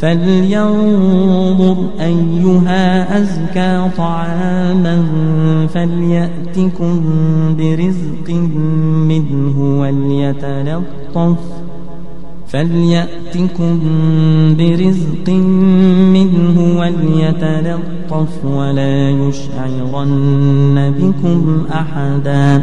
فلينظر أيها أزكى طعاما فليأتكم برزق منه وليتلطف فليأتكم برزق منه وليتلطف ولا يشعرن بكم أحدا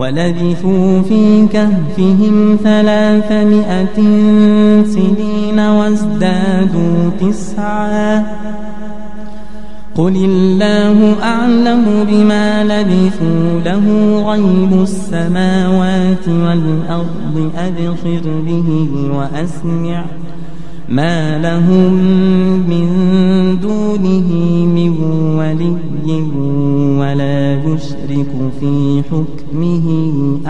ولبثوا في كهفهم ثلاثمائة سنين وازدادوا تسعا. قل الله أعلم بما لبثوا له غيب السماوات والأرض أبصر به وأسمع. ما لهم من دونه من ولي ولا يشرك في حكمه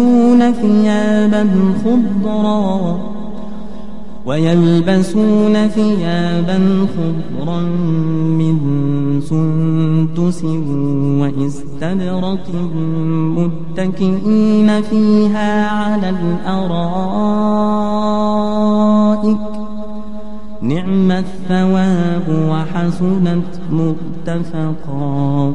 ويلبسون ثيابا خضرا. ويلبسون ثيابا خضرا من سندس وإستبرق متكئين فيها على الأرائك. نعم الثواب وحسنت مرتفقا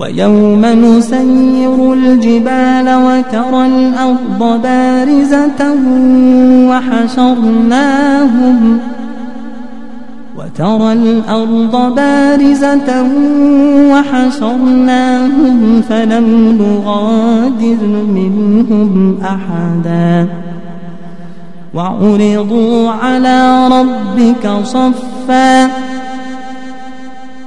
ويوم نسير الجبال وترى الأرض بارزة وحشرناهم وترى الأرض بارزة وحشرناهم فلم نغادر منهم أحدا وعرضوا على ربك صفا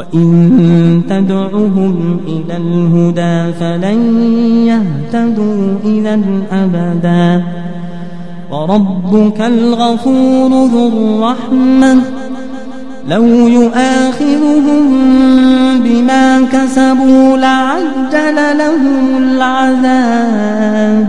وإن تدعهم إلى الهدى فلن يهتدوا إذا أبدا وربك الغفور ذو الرحمة. لو يؤاخذهم بما كسبوا لعجل لهم العذاب.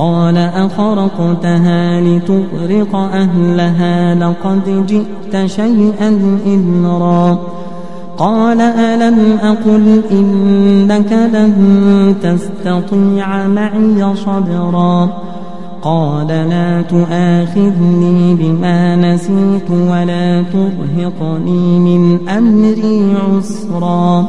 قال أخرقتها لتغرق أهلها لقد جئت شيئا إمرا قال ألم أقل إنك لن تستطيع معي صبرا. قال لا تؤاخذني بما نسيت ولا ترهقني من أمري عسرا.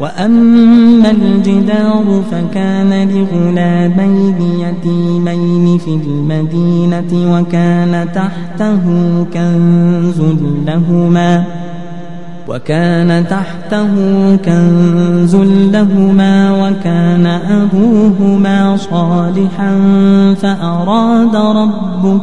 وأما الجدار فكان لغلامين يتيمين في المدينة وكان تحته كنز لهما وكان تحته كنز لهما وكان أبوهما صالحا فأراد ربك